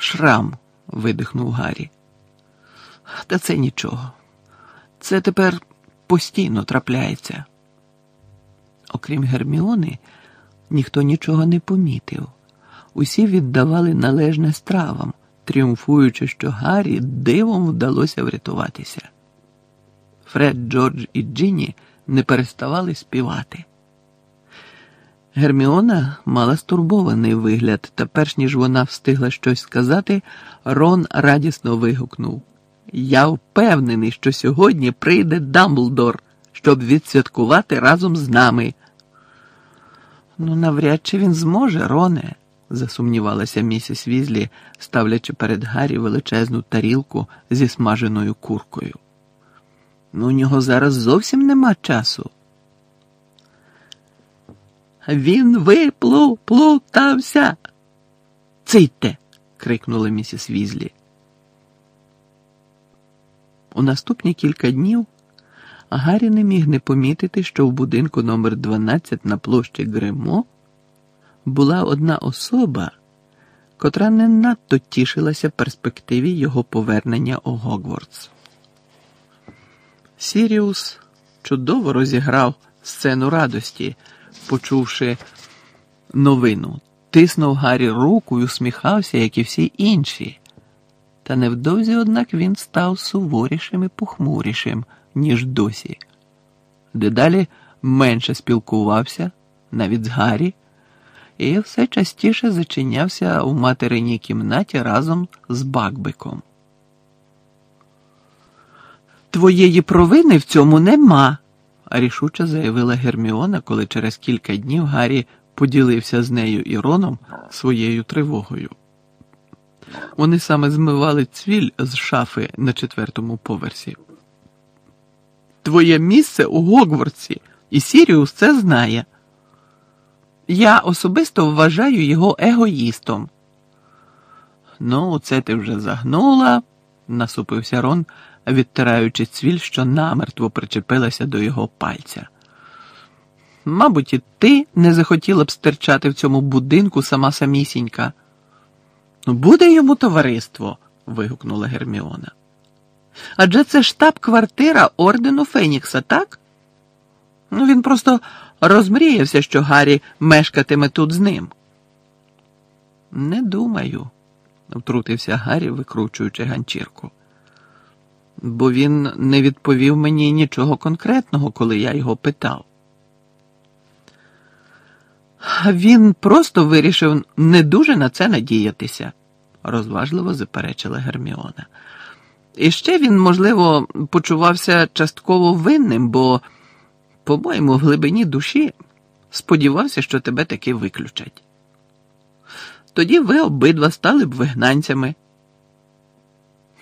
Шрам, видихнув Гаррі. Та це нічого. Це тепер постійно трапляється. Окрім Герміони, ніхто нічого не помітив. Усі віддавали належне стравам, тріумфуючи, що Гаррі дивом вдалося врятуватися. Фред, Джордж і Джинні не переставали співати. Герміона мала стурбований вигляд, та перш ніж вона встигла щось сказати, Рон радісно вигукнув: Я впевнений, що сьогодні прийде Дамблдор, щоб відсвяткувати разом з нами. Ну, навряд чи він зможе, Роне, засумнівалася місіс Візлі, ставлячи перед Гаррі величезну тарілку зі смаженою куркою. Ну, у нього зараз зовсім нема часу. Він виплутався. Цийте. крикнула місіс Візлі. У наступні кілька днів Гаррі не міг не помітити, що в будинку номер 12 на площі Гримо була одна особа, котра не надто тішилася перспективі його повернення у Гогвардс. Сіріус чудово розіграв сцену радості, почувши новину, тиснув Гаррі руку і усміхався, як і всі інші. Та невдовзі, однак, він став суворішим і похмурішим, ніж досі. Дедалі менше спілкувався, навіть з Гаррі, і все частіше зачинявся у материній кімнаті разом з Бакбиком. Твоєї провини в цьому нема, рішуче заявила Герміона, коли через кілька днів Гаррі поділився з нею і Роном своєю тривогою. Вони саме змивали цвіль з шафи на четвертому поверсі. Твоє місце у Гогвардсі, і Сіріус це знає. Я особисто вважаю його егоїстом. Ну, це ти вже загнула, насупився Рон, відтираючи цвіль, що намертво причепилася до його пальця. Мабуть, і ти не захотіла б стерчати в цьому будинку сама самісінька. Буде йому товариство. вигукнула Герміона. Адже це штаб-квартира ордену Фенікса, так? Ну, він просто розмріявся, що Гаррі мешкатиме тут з ним. Не думаю, втрутився Гаррі, викручуючи ганчірку. Бо він не відповів мені нічого конкретного, коли я його питав. Він просто вирішив не дуже на це надіятися, розважливо заперечила Герміона. І ще він, можливо, почувався частково винним, бо, по-моєму, в глибині душі сподівався, що тебе таки виключать. Тоді ви обидва стали б вигнанцями.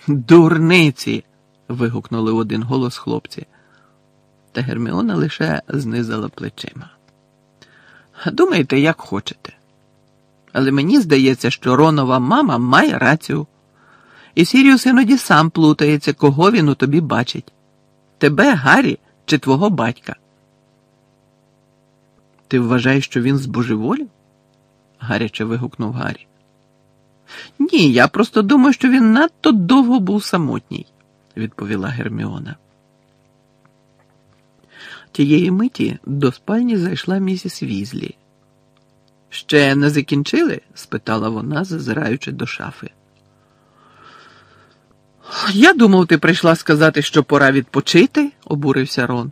Дурниці. Вигукнули в один голос хлопці, та Герміона лише знизала плечима. Думайте, як хочете. Але мені здається, що Ронова мама має рацію. І Сіріус іноді сам плутається, кого він у тобі бачить тебе, Гаррі, чи твого батька. Ти вважаєш, що він збожеволів? гаряче вигукнув Гаррі. Ні, я просто думаю, що він надто довго був самотній, відповіла Герміона. Тієї миті до спальні зайшла місіс Візлі. Ще не закінчили? спитала вона, зазираючи до шафи. Я думав, ти прийшла сказати, що пора відпочити, обурився Рон.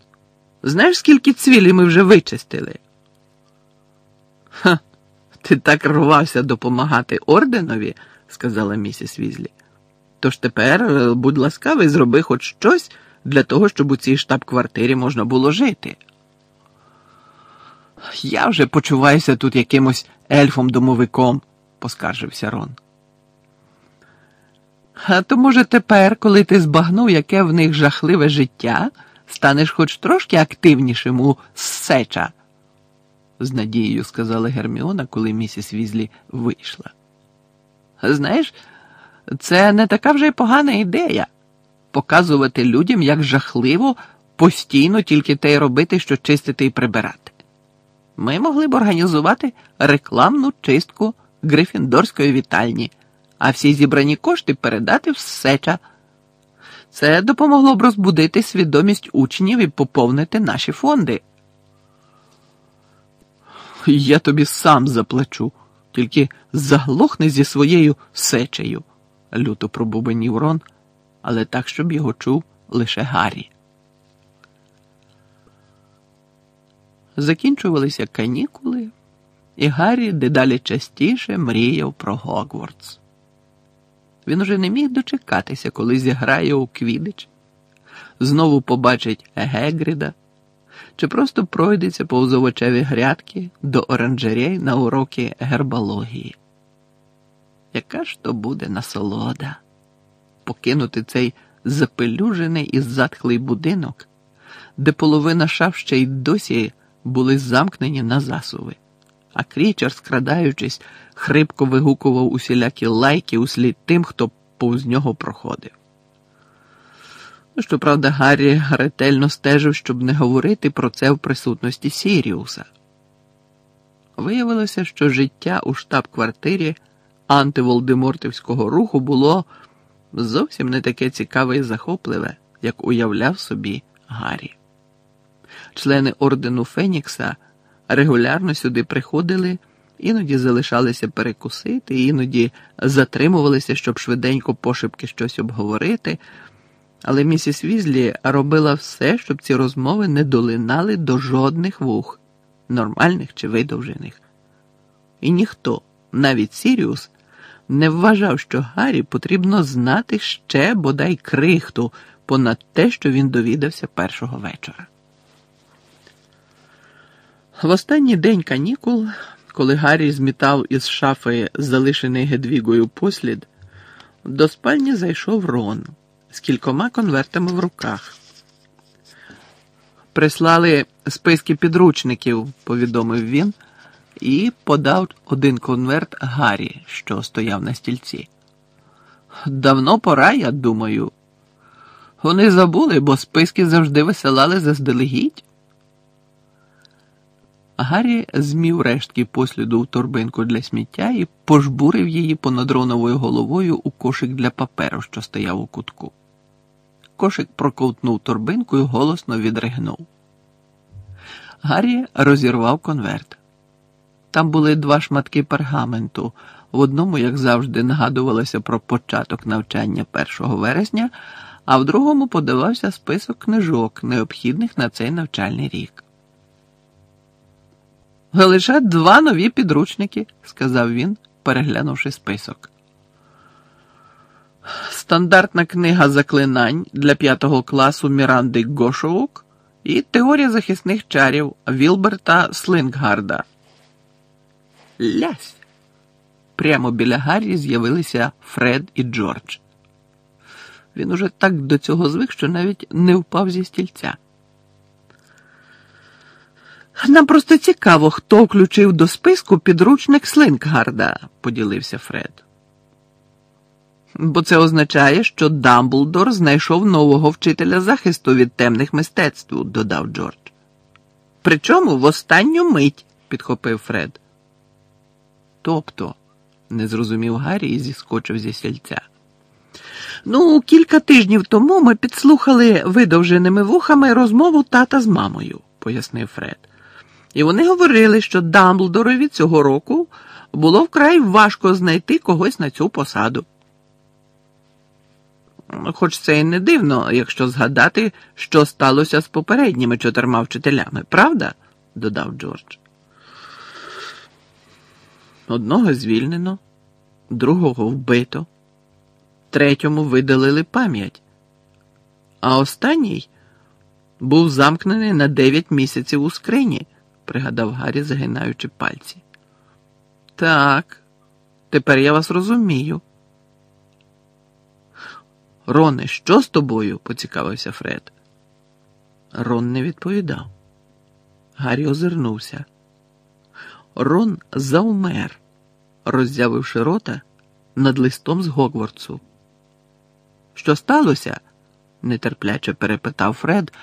Знаєш, скільки цвілі ми вже вичистили? Ха, ти так рвався допомагати орденові, сказала місіс Візлі. Тож тепер, е, будь ласкавий, зроби хоч щось для того, щоб у цій штаб-квартирі можна було жити. Я вже почуваюся тут якимось ельфом-домовиком, поскаржився Рон. А то, може, тепер, коли ти збагнув, яке в них жахливе життя, станеш хоч трошки активнішим у сеча, з надією сказала Герміона, коли місіс Візлі вийшла. Знаєш, це не така вже й погана ідея показувати людям, як жахливо постійно тільки те й робити, що чистити і прибирати. Ми могли б організувати рекламну чистку Грифіндорської вітальні а всі зібрані кошти передати в сеча. Це допомогло б розбудити свідомість учнів і поповнити наші фонди. Я тобі сам заплачу, тільки заглохни зі своєю сечею, люто пробубенів Рон, але так, щоб його чув лише Гаррі. Закінчувалися канікули, і Гаррі дедалі частіше мріяв про Гогвардс. Він уже не міг дочекатися, коли зіграє у Квідич, знову побачить Гегріда, чи просто пройдеться повз овочеві грядки до оранжерей на уроки гербології. Яка ж то буде насолода покинути цей запелюжений і затхлий будинок, де половина шаф ще й досі були замкнені на засуви, а крічер, скрадаючись, хрипко вигукував усілякі лайки услід тим, хто повз нього проходив. Щоправда, Гаррі ретельно стежив, щоб не говорити про це в присутності Сіріуса. Виявилося, що життя у штаб-квартирі антиволдемортівського руху було зовсім не таке цікаве і захопливе, як уявляв собі Гаррі. Члени ордену Фенікса регулярно сюди приходили, іноді залишалися перекусити, іноді затримувалися, щоб швиденько пошепки щось обговорити. Але місіс Візлі робила все, щоб ці розмови не долинали до жодних вух, нормальних чи видовжених. І ніхто, навіть Сіріус, не вважав, що Гаррі потрібно знати ще бодай крихту понад те, що він довідався першого вечора. В останній день канікул, коли Гаррі змітав із шафи залишений Гедвігою послід, до спальні зайшов Рон з кількома конвертами в руках. Прислали списки підручників, повідомив він, і подав один конверт Гаррі, що стояв на стільці. Давно пора, я думаю. Вони забули, бо списки завжди висилали заздалегідь. Гаррі змів рештки посліду в торбинку для сміття і пожбурив її понад роновою головою у кошик для паперу, що стояв у кутку. Кошик проковтнув торбинку і голосно відригнув. Гаррі розірвав конверт. Там були два шматки пергаменту. В одному, як завжди, нагадувалося про початок навчання 1 вересня, а в другому подавався список книжок, необхідних на цей навчальний рік. Лише два нові підручники, сказав він, переглянувши список. Стандартна книга заклинань для п'ятого класу Міранди Гошоук і теорія захисних чарів Вілберта Слинггарда. Лясь! Прямо біля Гаррі з'явилися Фред і Джордж. Він уже так до цього звик, що навіть не впав зі стільця. Нам просто цікаво, хто включив до списку підручник Слинггарда, поділився Фред. Бо це означає, що Дамблдор знайшов нового вчителя захисту від темних мистецтв, додав Джордж. Причому в останню мить, підхопив Фред. Тобто, не зрозумів Гаррі і зіскочив зі сільця. Ну, кілька тижнів тому ми підслухали видовженими вухами розмову тата з мамою, пояснив Фред. І вони говорили, що Дамблдорові цього року було вкрай важко знайти когось на цю посаду. Хоч це і не дивно, якщо згадати, що сталося з попередніми чотирма вчителями, правда? додав Джордж. Одного звільнено, другого вбито, третьому видалили пам'ять, а останній був замкнений на дев'ять місяців у скрині, пригадав Гаррі, загинаючи пальці. Так, тепер я вас розумію. Роне, що з тобою? поцікавився Фред. Рон не відповідав. Гаррі озирнувся. Рон завмер, роззявивши рота над листом з Гогвардсу. Що сталося? нетерпляче перепитав Фред,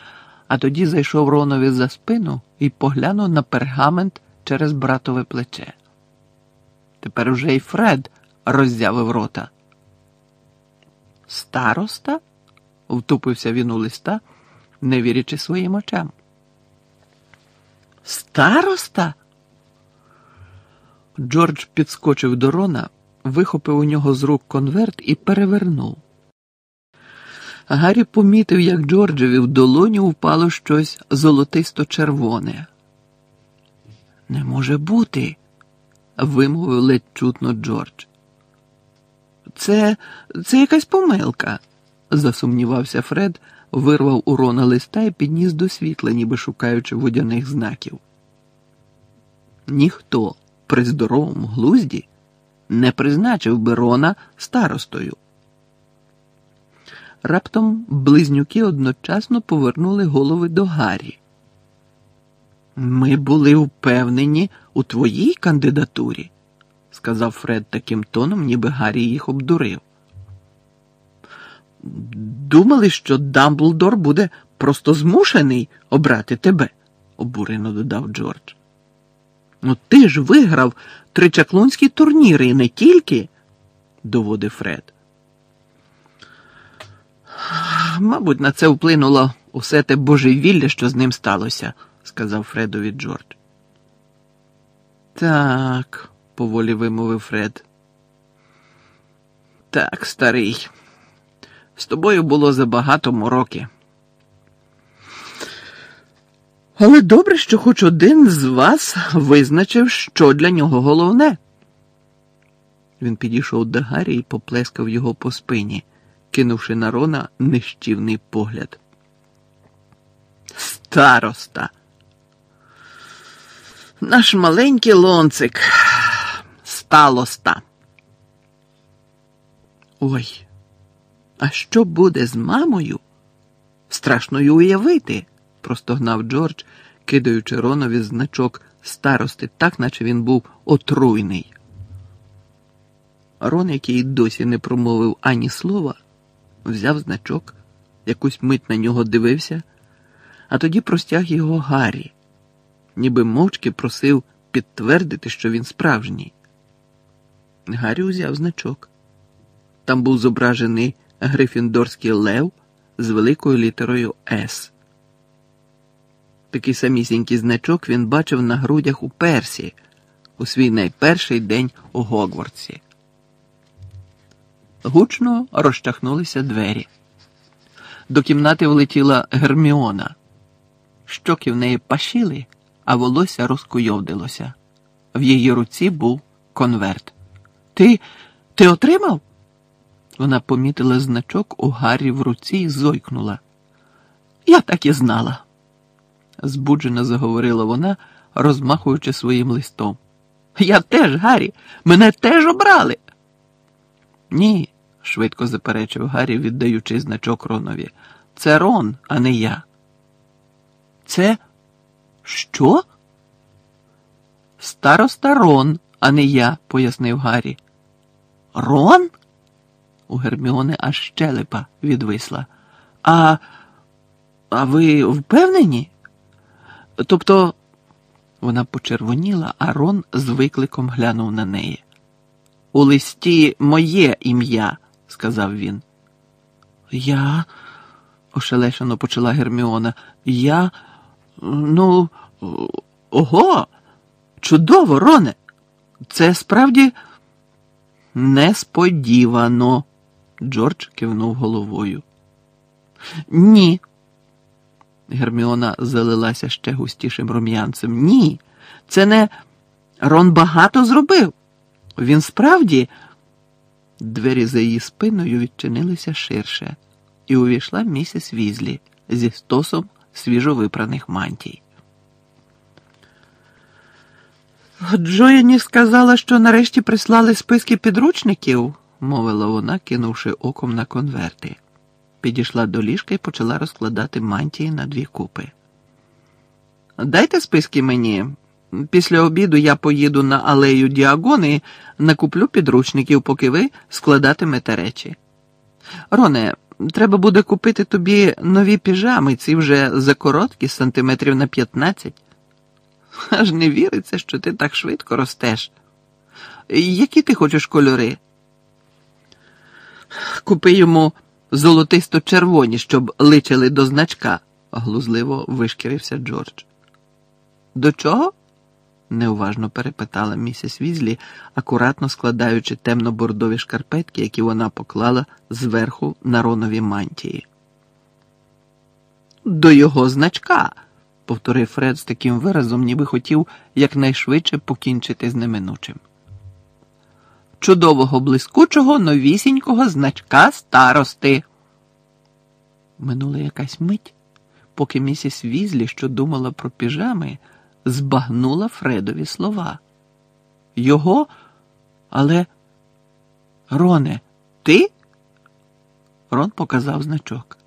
а тоді зайшов Ронові за спину і поглянув на пергамент через братове плече. Тепер уже й Фред роззявив рота. Староста? втупився він у листа, не вірячи своїм очам. Староста? Джордж підскочив до Рона, вихопив у нього з рук конверт і перевернув. Гаррі помітив, як Джорджеві в долоню впало щось золотисто червоне. Не може бути, вимовив ледь чутно Джордж. Це це якась помилка, засумнівався Фред, вирвав у Рона листа і підніс до світла, ніби шукаючи водяних знаків. Ніхто при здоровому глузді не призначив би Рона старостою. Раптом близнюки одночасно повернули голови до Гаррі. Ми були впевнені у твоїй кандидатурі, сказав Фред таким тоном, ніби Гаррі їх обдурив. Думали, що Дамблдор буде просто змушений обрати тебе, обурено додав Джордж. Ну, ти ж виграв тричаклунські турніри і не тільки, доводив Фред. Мабуть, на це вплинуло усе те божевілля, що з ним сталося, сказав Фредові Джордж. Так, поволі вимовив Фред. Так, старий, з тобою було забагато мороки. Але добре, що хоч один з вас визначив, що для нього головне. Він підійшов до Гаррі і поплескав його по спині, кинувши на Рона нищівний погляд. Староста. Наш маленький лонцик. Сталоста. Ой, а що буде з мамою? Страшно й уявити простогнав Джордж, кидаючи Ронові значок старости, так наче він був отруйний. Рон, який досі не промовив ані слова, взяв значок, якусь мить на нього дивився, а тоді простяг його Гаррі, ніби мовчки просив підтвердити, що він справжній. Гаррі узяв значок. Там був зображений Грифіндорський лев з великою літерою С. Такий самісінький значок він бачив на грудях у Персі у свій найперший день у Гогвардсі. Гучно розчахнулися двері. До кімнати влетіла Герміона. Щоки в неї пашіли, а волосся розкуйовдилося. В її руці був конверт. Ти ти отримав? Вона помітила значок у Гаррі в руці і зойкнула. Я так і знала збуджено заговорила вона, розмахуючи своїм листом. Я теж, Гаррі, мене теж обрали. Ні, швидко заперечив Гаррі, віддаючи значок Ронові. Це Рон, а не я. Це що? Староста Рон, а не я, пояснив Гаррі. Рон? У Герміони аж щелепа відвисла. А, А ви впевнені? Тобто вона почервоніла, а Рон з викликом глянув на неї. У листі моє ім'я, сказав він. Я, ошелешено почала Герміона, я. Ну, ого, чудово, Роне. Це справді несподівано, Джордж кивнув головою. Ні, Герміона залилася ще густішим рум'янцем. Ні, це не Рон багато зробив. Він справді. Двері за її спиною відчинилися ширше, і увійшла місіс Візлі зі стосом свіжовипраних мантій. Джояні сказала, що нарешті прислали списки підручників, мовила вона, кинувши оком на конверти підійшла до ліжка і почала розкладати мантії на дві купи. Дайте списки мені. Після обіду я поїду на алею Діагон і накуплю підручників, поки ви складатимете речі. Роне, треба буде купити тобі нові піжами, ці вже закороткі, сантиметрів на 15. Аж не віриться, що ти так швидко ростеш. Які ти хочеш кольори? Купи йому золотисто-червоні, щоб личили до значка, глузливо вишкірився Джордж. До чого? неуважно перепитала місіс Візлі, акуратно складаючи темно-бордові шкарпетки, які вона поклала зверху на ронові мантії. До його значка, повторив Фред з таким виразом, ніби хотів якнайшвидше покінчити з неминучим. Чудового блискучого новісінького значка старости. Минула якась мить, поки місіс Візлі, що думала про піжами, збагнула Фредові слова. Його, але, Роне, ти? Рон показав значок.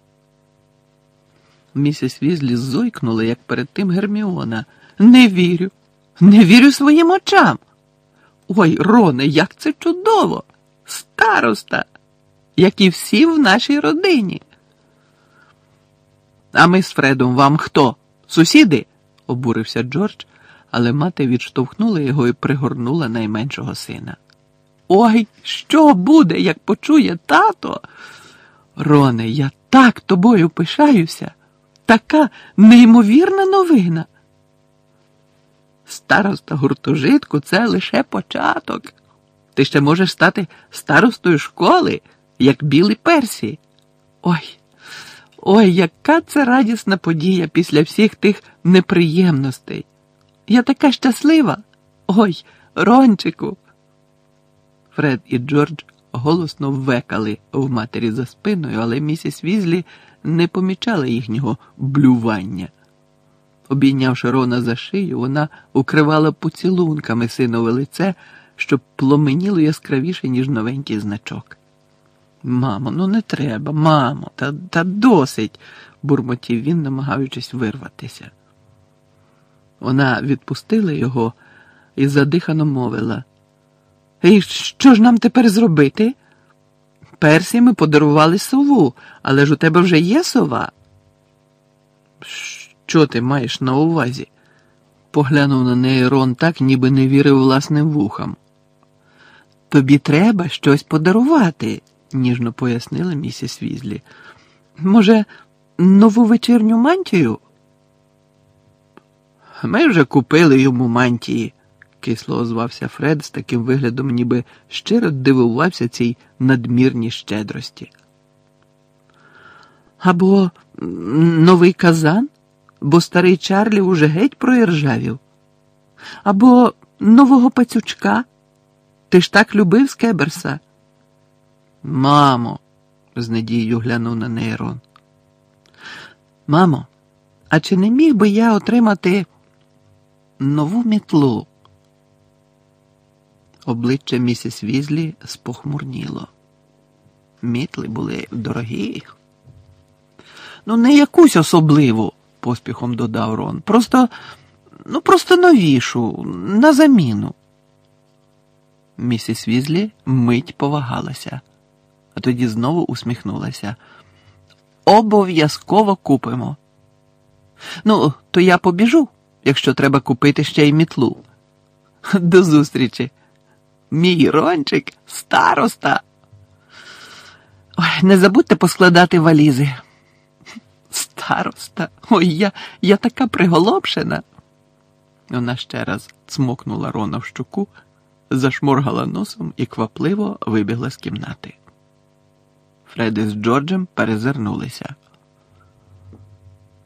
Місіс Візлі зойкнула, як перед тим Герміона. Не вірю, не вірю своїм очам. Ой, Роне, як це чудово! Староста, як і всі в нашій родині. А ми з Фредом вам хто? Сусіди? обурився Джордж, але мати відштовхнула його і пригорнула найменшого сина. Ой, що буде, як почує тато? Роне, я так тобою пишаюся. Така неймовірна новина. Староста гуртожитку це лише початок. Ти ще можеш стати старостою школи, як білий персі. Ой, ой, яка це радісна подія після всіх тих неприємностей. Я така щаслива. Ой, Рончику. Фред і Джордж голосно ввекали в матері за спиною, але місіс Візлі не помічала їхнього блювання. Обійнявши Рона за шию, вона укривала поцілунками синове лице, щоб пломеніло яскравіше, ніж новенький значок. Мамо, ну не треба, мамо, та та досить, бурмотів він, намагаючись вирватися. Вона відпустила його і задихано мовила. І що ж нам тепер зробити? Персі ми подарували сову, але ж у тебе вже є сова. Що ти маєш на увазі? Поглянув на неї Рон так, ніби не вірив власним вухам. Тобі треба щось подарувати, ніжно пояснила місіс Візлі. Може, нову вечірню мантію? Ми вже купили йому мантії, кисло озвався Фред з таким виглядом, ніби щиро дивувався цій надмірній щедрості. Або новий казан? Бо старий Чарлі уже геть проіржавів. Або нового пацючка. Ти ж так любив Скеберса? Мамо, з надією глянув на неї Рон. Мамо, а чи не міг би я отримати нову мітлу? Обличчя місіс Візлі спохмурніло. Мітли були дорогі. Ну, не якусь особливу поспіхом додав Рон. Просто, ну, просто новішу, на заміну. Місіс Візлі мить повагалася, а тоді знову усміхнулася. Обов'язково купимо. Ну, то я побіжу, якщо треба купити ще й мітлу. До зустрічі. Мій рончик староста. Не забудьте поскладати валізи староста, ой я я така приголомшена. Вона ще раз цмокнула Рона в щуку, зашморгала носом і квапливо вибігла з кімнати. Фреди з Джорджем перезирнулися.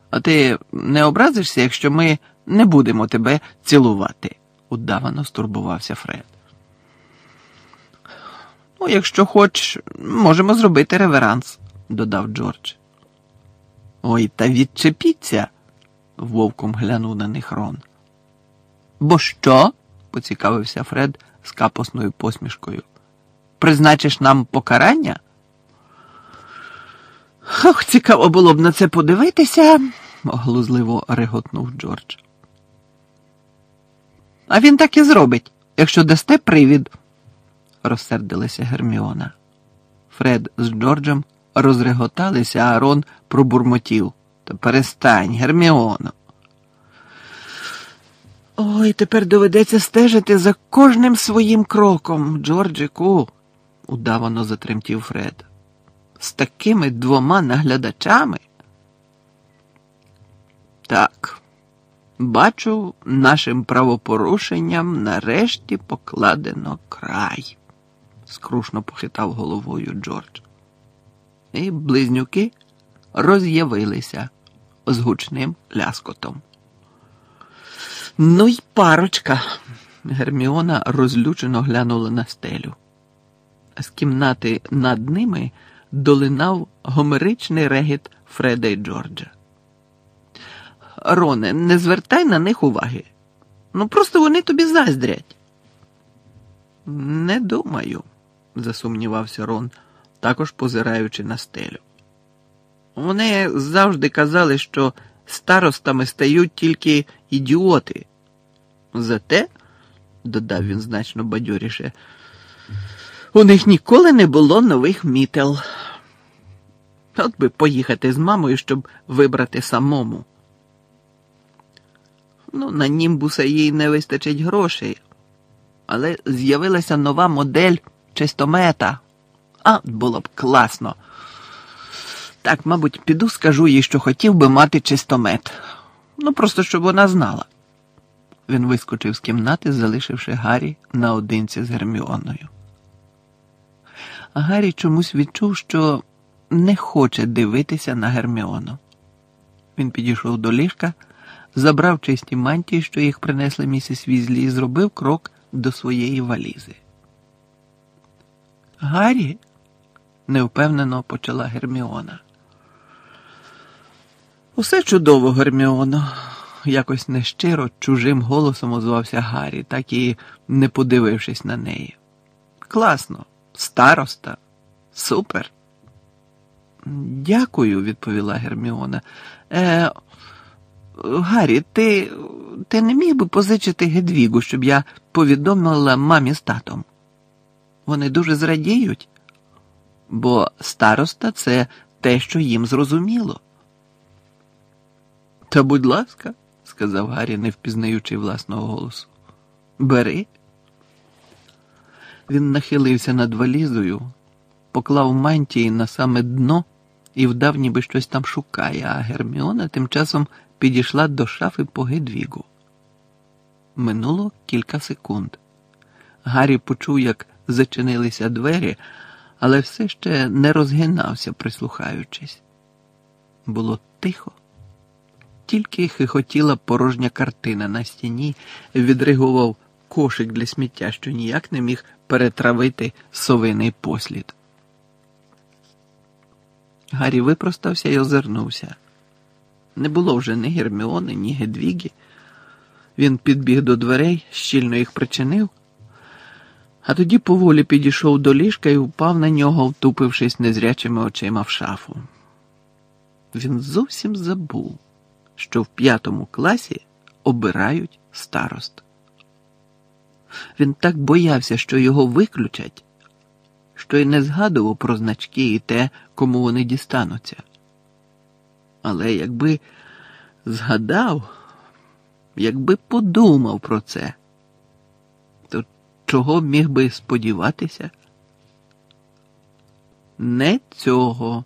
А ти не образишся, якщо ми не будемо тебе цілувати, удавано стурбувався Фред. Ну, якщо хоч, можемо зробити реверанс, додав Джордж. Ой, та відчепіться, вовком глянув на них Рон. Бо що? поцікавився Фред з капосною посмішкою. Призначиш нам покарання? Ох, цікаво було б на це подивитися, глузливо реготнув Джордж. А він так і зробить, якщо дасте привід, розсердилася Герміона. Фред з Джорджем розреготалися, а Арон пробурмотів. Та перестань, Герміоно. Ой, тепер доведеться стежити за кожним своїм кроком, Джорджику, удавано затремтів Фред. з такими двома наглядачами. Так, бачу, нашим правопорушенням нарешті покладено край, скрушно похитав головою Джордж. І близнюки роз'явилися з гучним ляскотом. Ну й парочка. Герміона розлючено глянула на стелю. З кімнати над ними долинав гомеричний регіт Фреда й Джорджа. Роне, не звертай на них уваги. Ну просто вони тобі заздрять. Не думаю, засумнівався Рон, також позираючи на стелю. Вони завжди казали, що старостами стають тільки ідіоти. Зате, додав він значно бадьоріше, у них ніколи не було нових мітел. От би поїхати з мамою, щоб вибрати самому. Ну, на німбуса їй не вистачить грошей, але з'явилася нова модель чистомета. А, було б класно. Так, мабуть, піду скажу їй, що хотів би мати чистомет. Ну, просто щоб вона знала. Він вискочив з кімнати, залишивши Гаррі наодинці з Герміоною. Гаррі чомусь відчув, що не хоче дивитися на Герміону. Він підійшов до ліжка, забрав чисті мантії, що їх принесли місіс Візлі, і зробив крок до своєї валізи. Гаррі? Невпевнено почала Герміона. Усе чудово, Герміоно, якось нещиро чужим голосом озвався Гаррі, так і не подивившись на неї. Класно, староста, супер. Дякую, відповіла Герміона. Е, Гаррі, ти, ти не міг би позичити Гедвігу, щоб я повідомила мамі з татом? Вони дуже зрадіють, бо староста це те, що їм зрозуміло. Та будь ласка, сказав Гаррі, не впізнаючи власного голосу. Бери. Він нахилився над валізою, поклав мантії на саме дно і вдав, ніби щось там шукає, а Герміона тим часом підійшла до шафи по Гедвігу. Минуло кілька секунд. Гаррі почув, як зачинилися двері, але все ще не розгинався, прислухаючись. Було тихо. Тільки хихотіла порожня картина на стіні, відригував кошик для сміття, що ніяк не міг перетравити совиний послід. Гаррі випростався і озирнувся. Не було вже ні Герміони, ні Гедвіги. Він підбіг до дверей, щільно їх причинив, а тоді поволі підійшов до ліжка і впав на нього, втупившись незрячими очима в шафу. Він зовсім забув, що в п'ятому класі обирають старост. Він так боявся, що його виключать, що й не згадував про значки і те, кому вони дістануться. Але якби згадав, якби подумав про це, чого міг би сподіватися? Не цього,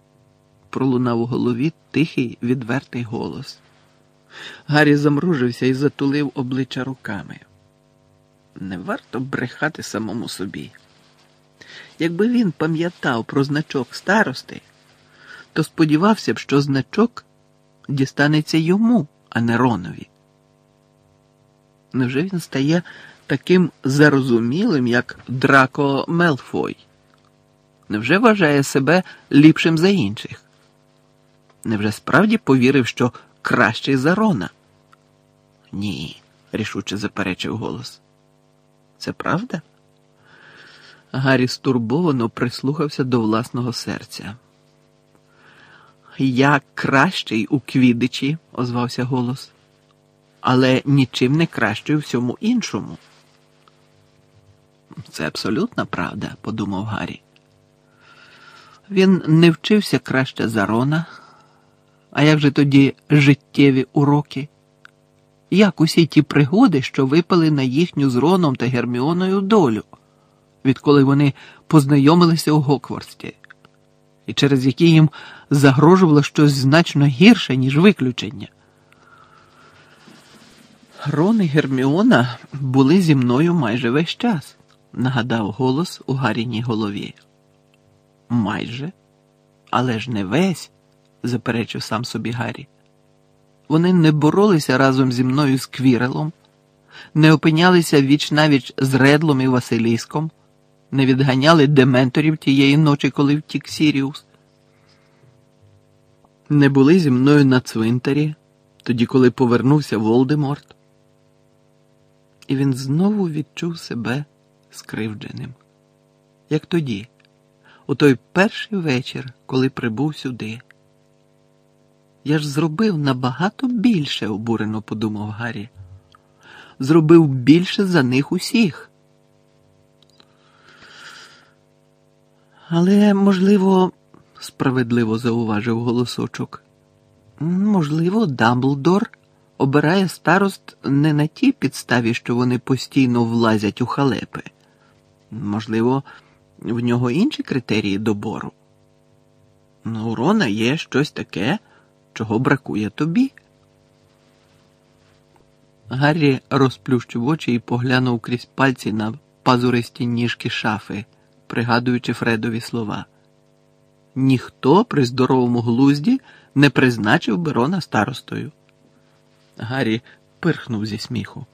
пролунав у голові тихий відвертий голос. Гаррі замружився і затулив обличчя руками. Не варто брехати самому собі. Якби він пам'ятав про значок старости, то сподівався б, що значок дістанеться йому, а не Ронові. Невже він стає таким зарозумілим, як Драко Мелфой? Невже вважає себе ліпшим за інших? Невже справді повірив, що кращий за Рона? Ні, рішуче заперечив голос. Це правда? Гаррі стурбовано прислухався до власного серця. Я кращий у квідичі, озвався голос, але нічим не кращий у всьому іншому. Це абсолютна правда, подумав Гаррі. Він не вчився краще за Рона. А як же тоді життєві уроки? Як усі ті пригоди, що випали на їхню з Роном та Герміоною долю, відколи вони познайомилися у Гокворсті? і через які їм загрожувало щось значно гірше, ніж виключення. Рон і Герміона були зі мною майже весь час, нагадав голос у Гаріній голові. Майже, але ж не весь, заперечив сам собі Гаррі. Вони не боролися разом зі мною з Квірелом, не опинялися віч навіч з Редлом і Василіском, не відганяли дементорів тієї ночі, коли втік Сіріус. Не були зі мною на цвинтарі, тоді, коли повернувся Волдеморт. І він знову відчув себе скривдженим, як тоді, у той перший вечір, коли прибув сюди. Я ж зробив набагато більше, обурено подумав Гаррі. Зробив більше за них усіх. Але, можливо, справедливо зауважив голосочок, можливо, Дамблдор обирає старост не на тій підставі, що вони постійно влазять у халепи. Можливо, в нього інші критерії добору. У Рона є щось таке чого бракує тобі? Гаррі розплющив очі і поглянув крізь пальці на пазуристі ніжки шафи, пригадуючи Фредові слова. Ніхто при здоровому глузді не призначив Берона старостою. Гаррі пирхнув зі сміху.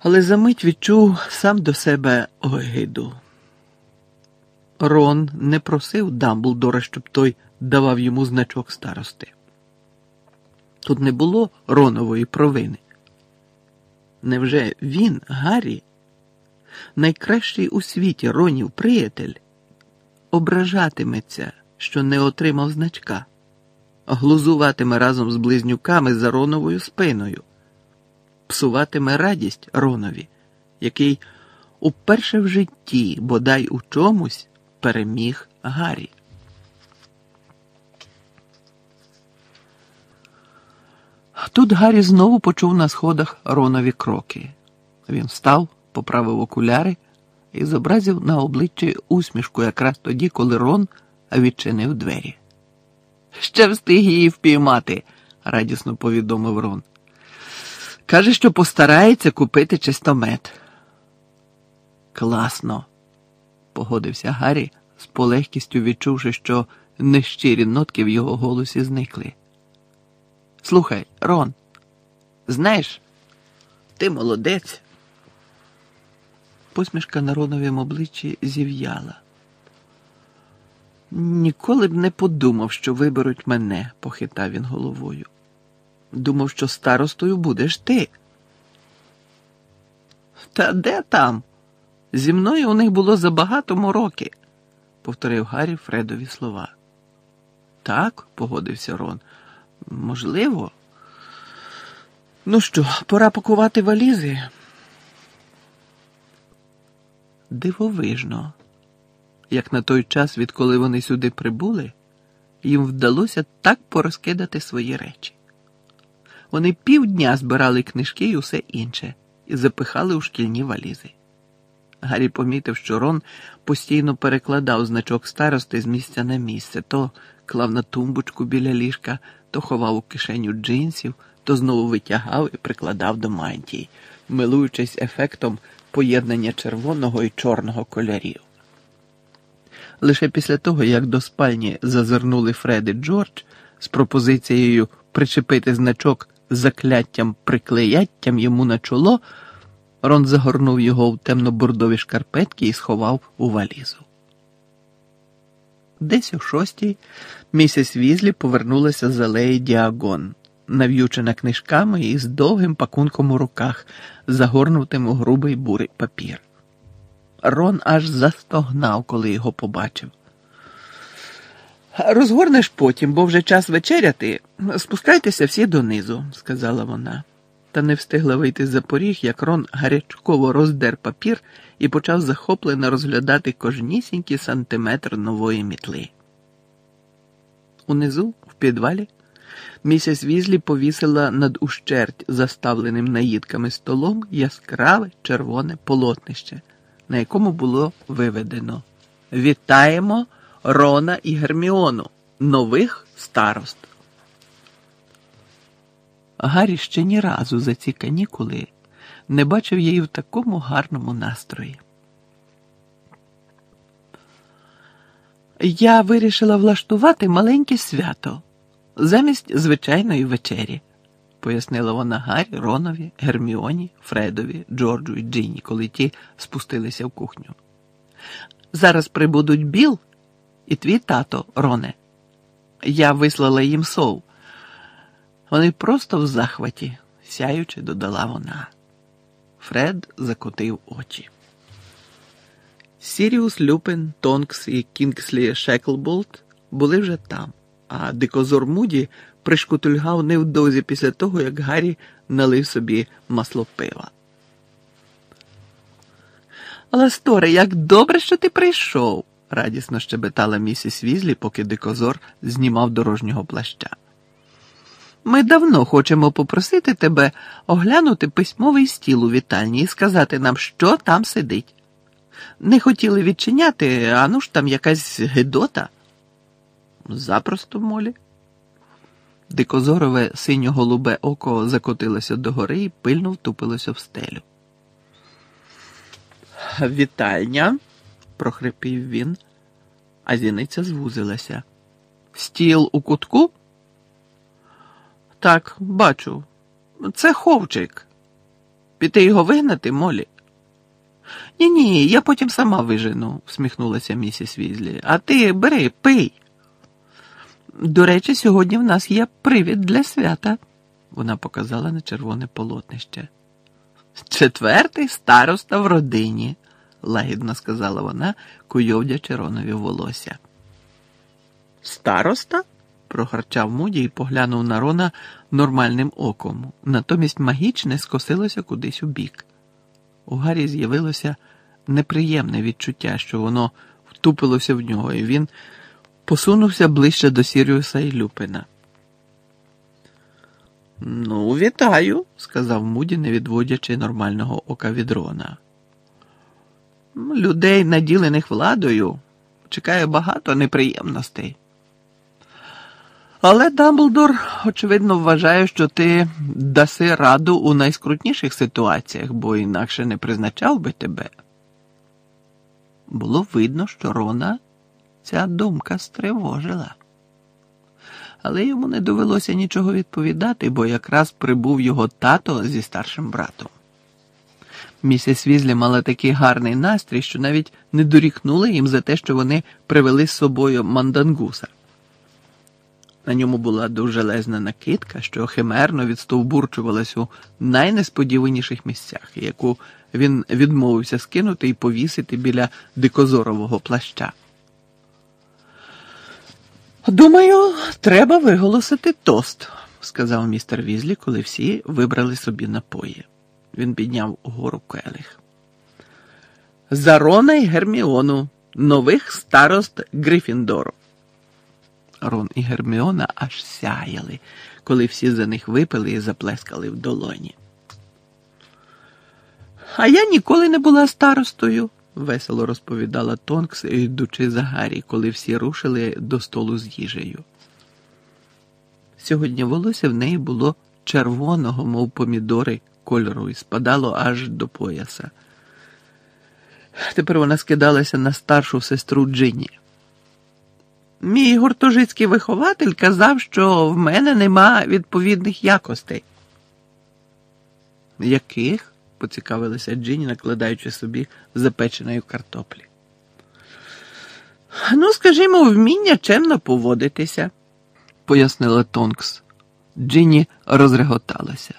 Але за мить відчув сам до себе огиду. Рон не просив Дамблдора, щоб той давав йому значок старости. Тут не було Ронової провини. Невже він, Гаррі, найкращий у світі Ронів приятель, ображатиметься, що не отримав значка, глузуватиме разом з близнюками за Роновою спиною, псуватиме радість Ронові, який уперше в житті, бодай у чомусь, переміг Гаррі. Тут Гаррі знову почув на сходах Ронові кроки. Він встав, поправив окуляри і зобразив на обличчі усмішку якраз тоді, коли Рон відчинив двері. Ще встиг її впіймати, радісно повідомив Рон. Каже, що постарається купити чистомет. Класно, погодився Гаррі, з полегкістю відчувши, що нещирі нотки в його голосі зникли. Слухай, Рон, знаєш, ти молодець. Посмішка на Роновім обличчі зів'яла. Ніколи б не подумав, що виберуть мене, похитав він головою. Думав, що старостою будеш ти. Та де там? Зі мною у них було забагато мороки, повторив Гаррі Фредові слова. Так, погодився Рон. Можливо. Ну що, пора пакувати валізи? Дивовижно, як на той час, відколи вони сюди прибули, їм вдалося так порозкидати свої речі. Вони півдня збирали книжки і усе інше і запихали у шкільні валізи. Гаррі помітив, що Рон постійно перекладав значок старости з місця на місце, то клав на тумбочку біля ліжка, то ховав у кишеню джинсів, то знову витягав і прикладав до мантії, милуючись ефектом поєднання червоного і чорного кольорів. Лише після того, як до спальні зазирнули Фред і Джордж з пропозицією причепити значок закляттям приклеяттям йому на чоло, Рон загорнув його в темно-бордові шкарпетки і сховав у валізу. Десь о шостій місіс Візлі повернулася з алеї Діагон, нав'ючена книжками і з довгим пакунком у руках, загорнутим у грубий бурий папір. Рон аж застогнав, коли його побачив. Розгорнеш потім, бо вже час вечеряти. Спускайтеся всі донизу, сказала вона та не встигла вийти з за поріг, як Рон гарячково роздер папір і почав захоплено розглядати кожнісінький сантиметр нової мітли. Унизу, в підвалі, місяць візлі повісила над ущерть заставленим наїдками столом яскраве червоне полотнище, на якому було виведено Вітаємо Рона і Герміону, нових старост. Гаррі ще ні разу за ці канікули не бачив її в такому гарному настрої. Я вирішила влаштувати маленьке свято замість звичайної вечері, пояснила вона Гаррі, Ронові, Герміоні, Фредові, Джорджу і Джині, коли ті спустилися в кухню. Зараз прибудуть Біл і твій тато, Роне. Я вислала їм сов. Вони просто в захваті, сяючи, додала вона. Фред закотив очі. Сіріус Люпен, Тонкс і Кінгслі Шеклболт були вже там, а дикозор Муді пришкутульгав невдовзі після того, як Гаррі налив собі масло пива. Ласторе, як добре, що ти прийшов, радісно щебетала місіс Візлі, поки дикозор знімав дорожнього плаща. Ми давно хочемо попросити тебе оглянути письмовий стіл у вітальні і сказати нам, що там сидить. Не хотіли відчиняти, а ну ж там якась гидота. Запросто молі. Дикозорове синьо-голубе око закотилося догори і пильно втупилося в стелю. Вітальня, прохрипів він, а зіниця звузилася. Стіл у кутку? Так, бачу. Це ховчик. Піти його вигнати, Молі? Ні, ні, я потім сама вижену, всміхнулася місіс Візлі. А ти бери, пий. До речі, сьогодні в нас є привід для свята, вона показала на червоне полотнище. Четвертий староста в родині, лагідно сказала вона, куйовдячи Ронові волосся. Староста? прохарчав Муді і поглянув на Рона нормальним оком. Натомість магічне скосилося кудись у бік. У Гаррі з'явилося неприємне відчуття, що воно втупилося в нього, і він посунувся ближче до Сіріуса і Люпина. Ну, вітаю, сказав Муді, не відводячи нормального ока від Рона. Людей, наділених владою, чекає багато неприємностей. Але Дамблдор, очевидно, вважає, що ти даси раду у найскрутніших ситуаціях, бо інакше не призначав би тебе. Було видно, що Рона ця думка стривожила. Але йому не довелося нічого відповідати, бо якраз прибув його тато зі старшим братом. Місіс Візлі мала такий гарний настрій, що навіть не дорікнули їм за те, що вони привели з собою мандангуса. На ньому була дуже лезна накидка, що химерно відстовбурчувалась у найнесподіваніших місцях, яку він відмовився скинути і повісити біля дикозорового плаща. Думаю, треба виголосити тост, сказав містер Візлі, коли всі вибрали собі напої. Він підняв угору келих. За Рона й Герміону, нових старост Грифіндору. Рон і Герміона аж сяяли, коли всі за них випили і заплескали в долоні. А я ніколи не була старостою, весело розповідала Тонкс, йдучи за Гаррі, коли всі рушили до столу з їжею. Сьогодні волосся в неї було червоного, мов помідори кольору, і спадало аж до пояса. Тепер вона скидалася на старшу сестру Джині. Мій гуртожицький вихователь казав, що в мене нема відповідних якостей. Яких? поцікавилася Джині, накладаючи собі запеченої картоплі. Ну, скажімо, вміння чемно поводитися, пояснила Тонкс. Джині розреготалася.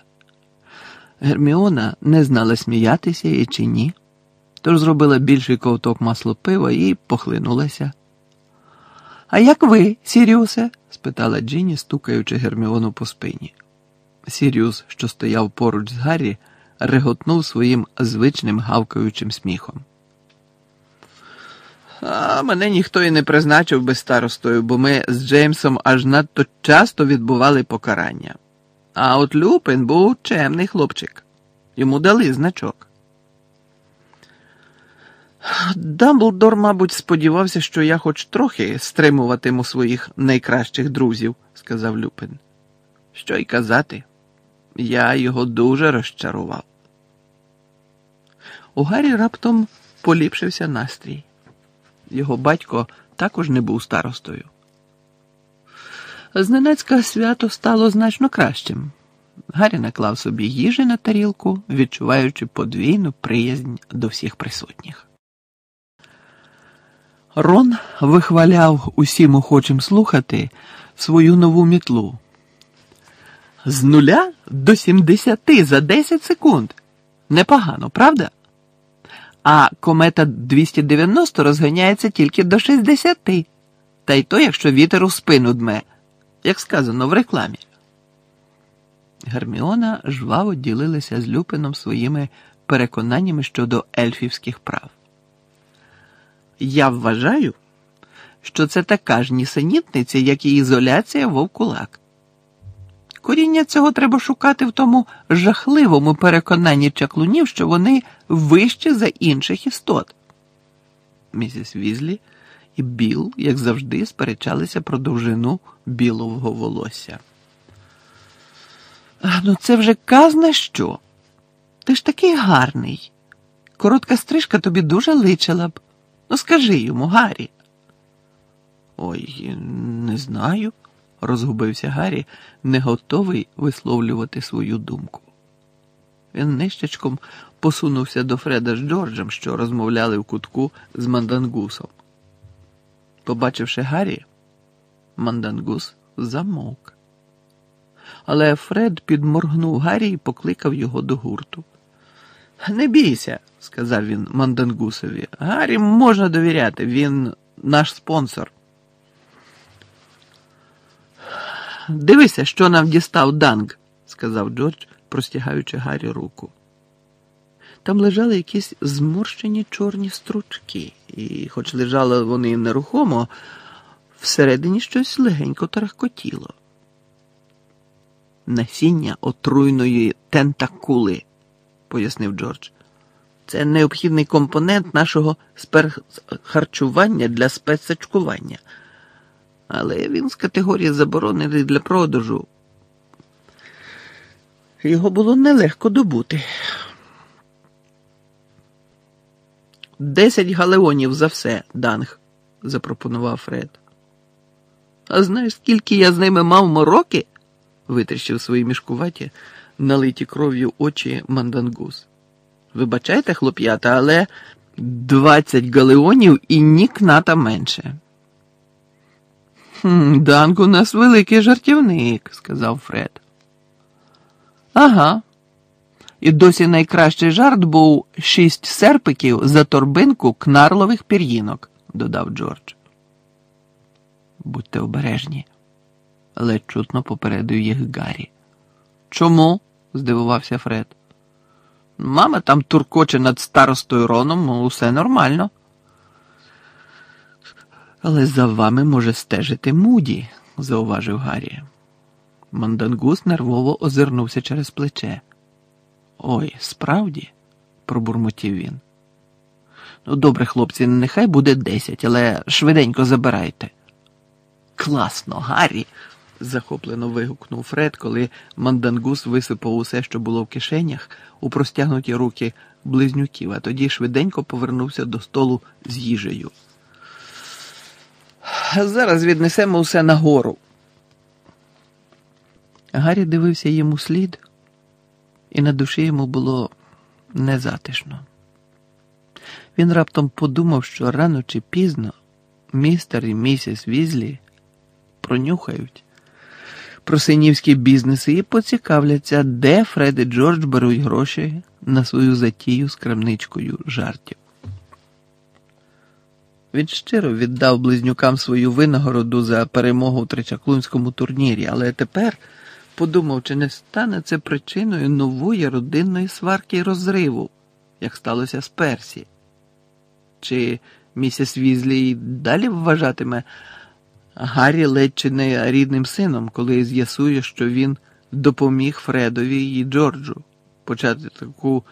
Герміона не знала сміятися і чи ні, тож зробила більший ковток масло пива і похлинулася. А як ви, Сіріусе? спитала Джині, стукаючи Герміону по спині. Сіріус, що стояв поруч з Гаррі, реготнув своїм звичним гавкаючим сміхом. А мене ніхто і не призначив би старостою, бо ми з Джеймсом аж надто часто відбували покарання. А от Люпин був чемний хлопчик. Йому дали значок. Дамблдор, мабуть, сподівався, що я хоч трохи стримуватиму своїх найкращих друзів, сказав Люпин. Що й казати, я його дуже розчарував. У Гаррі раптом поліпшився настрій. Його батько також не був старостою. Зненацька свято стало значно кращим. Гаррі наклав собі їжі на тарілку, відчуваючи подвійну приязнь до всіх присутніх. Рон вихваляв усім охочим слухати свою нову мітлу. З нуля до сімдесяти за десять секунд. Непогано, правда? А комета 290 розганяється тільки до 60. Та й то, якщо вітер у спину дме, як сказано в рекламі. Герміона жваво ділилася з Люпином своїми переконаннями щодо ельфівських прав. Я вважаю, що це така ж нісенітниця, як і ізоляція вовкулак. Коріння цього треба шукати в тому жахливому переконанні чаклунів, що вони вищі за інших істот. Місіс Візлі і Біл, як завжди, сперечалися про довжину білового волосся. Ну, це вже казна що? Ти ж такий гарний. Коротка стрижка тобі дуже личила б. Ну, скажи йому, Гаррі. Ой, не знаю, розгубився Гаррі, не готовий висловлювати свою думку. Він нищечком посунувся до Фреда з Джорджем, що розмовляли в кутку з мандангусом. Побачивши Гаррі, мандангус замовк. Але Фред підморгнув Гаррі і покликав його до гурту. Не бійся, сказав він мандангусові. Гаррі можна довіряти, він наш спонсор. Дивися, що нам дістав Данг, сказав Джордж, простягаючи Гаррі руку. Там лежали якісь зморщені чорні стручки, і, хоч лежали вони нерухомо, всередині щось легенько тарахкотіло. Насіння отруйної тентакули, пояснив Джордж. Це необхідний компонент нашого спецхарчування для спецсачкування. Але він з категорії заборонений для продажу. Його було нелегко добути. Десять галеонів за все, Данг, запропонував Фред. А знаєш, скільки я з ними мав мороки? витріщив свої мішкуваті, налиті кров'ю очі мандангус. Вибачайте, хлоп'ята, але двадцять галеонів і ні кната менше. «Хм, Данк у нас великий жартівник, сказав Фред. Ага. І досі найкращий жарт був шість серпиків за торбинку кнарлових пір'їнок, додав Джордж. Будьте обережні, ледь чутно попередив їх Гаррі. Чому? здивувався Фред. Мама там туркоче над старостою Роном, усе нормально. Але за вами може стежити Муді, зауважив Гаррі. Мандангус нервово озирнувся через плече. Ой, справді, пробурмотів він. Ну, добре, хлопці, нехай буде десять, але швиденько забирайте. Класно, Гаррі. захоплено вигукнув Фред, коли мандангус висипав усе, що було в кишенях, у простягнуті руки близнюків, а тоді швиденько повернувся до столу з їжею. Зараз віднесемо все нагору. Гаррі дивився йому слід, і на душі йому було незатишно. Він раптом подумав, що рано чи пізно містер і місіс Візлі пронюхають про синівські бізнеси і поцікавляться, де Фред і Джордж беруть гроші на свою затію з крамничкою жартів. Він щиро віддав близнюкам свою винагороду за перемогу в тричаклунському турнірі, але тепер подумав, чи не стане це причиною нової родинної сварки і розриву, як сталося з Персі. Чи місіс Візлі далі вважатиме Гаррі ледь чи не рідним сином, коли з'ясує, що він допоміг Фредові і Джорджу почати таку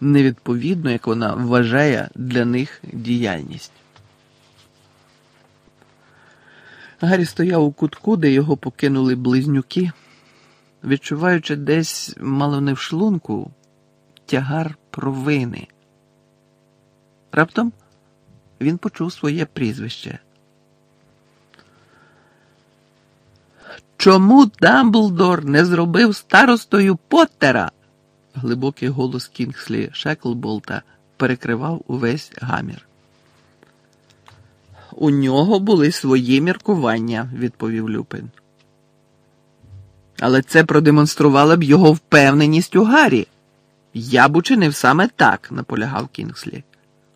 невідповідну, як вона вважає для них діяльність. Гаррі стояв у кутку, де його покинули близнюки, відчуваючи десь, мало не в шлунку, тягар провини. Раптом він почув своє прізвище. Чому Дамблдор не зробив старостою Поттера? Глибокий голос Кінгслі Шеклболта перекривав увесь гамір. У нього були свої міркування, відповів Люпин. Але це продемонструвала б його впевненість у Гаррі. Я б учинив саме так, наполягав Кінгслі.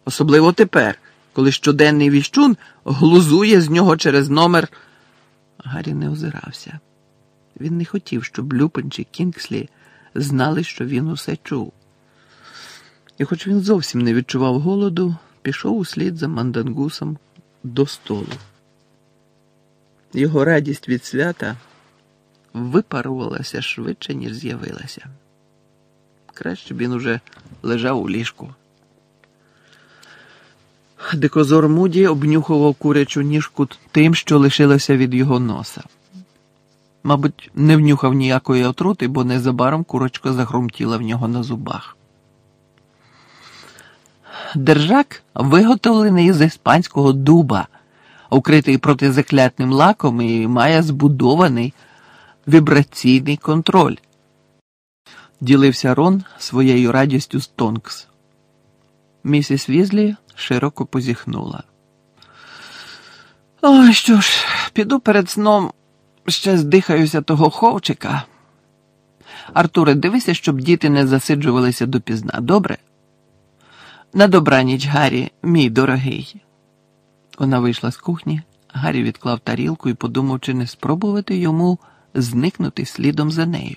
Особливо тепер, коли щоденний віщун глузує з нього через номер. Гаррі не озирався. Він не хотів, щоб Люпин чи Кінгслі знали, що він усе чув. І, хоч він зовсім не відчував голоду, пішов услід за мандангусом до столу. Його радість від свята випарувалася швидше, ніж з'явилася. Краще б він уже лежав у ліжку. Дикозор Муді обнюхував курячу ніжку тим, що лишилося від його носа. Мабуть, не внюхав ніякої отрути, бо незабаром курочка загрумтіла в нього на зубах. Держак виготовлений з іспанського дуба, укритий протизаклятним лаком і має збудований вібраційний контроль. Ділився Рон своєю радістю з Тонкс. Місіс Візлі широко позіхнула. Ой, що ж, піду перед сном ще здихаюся того ховчика. Артуре, дивися, щоб діти не засиджувалися допізна, добре? На добраніч, Гаррі, мій дорогий. Вона вийшла з кухні, Гаррі відклав тарілку і подумав, чи не спробувати йому зникнути слідом за нею.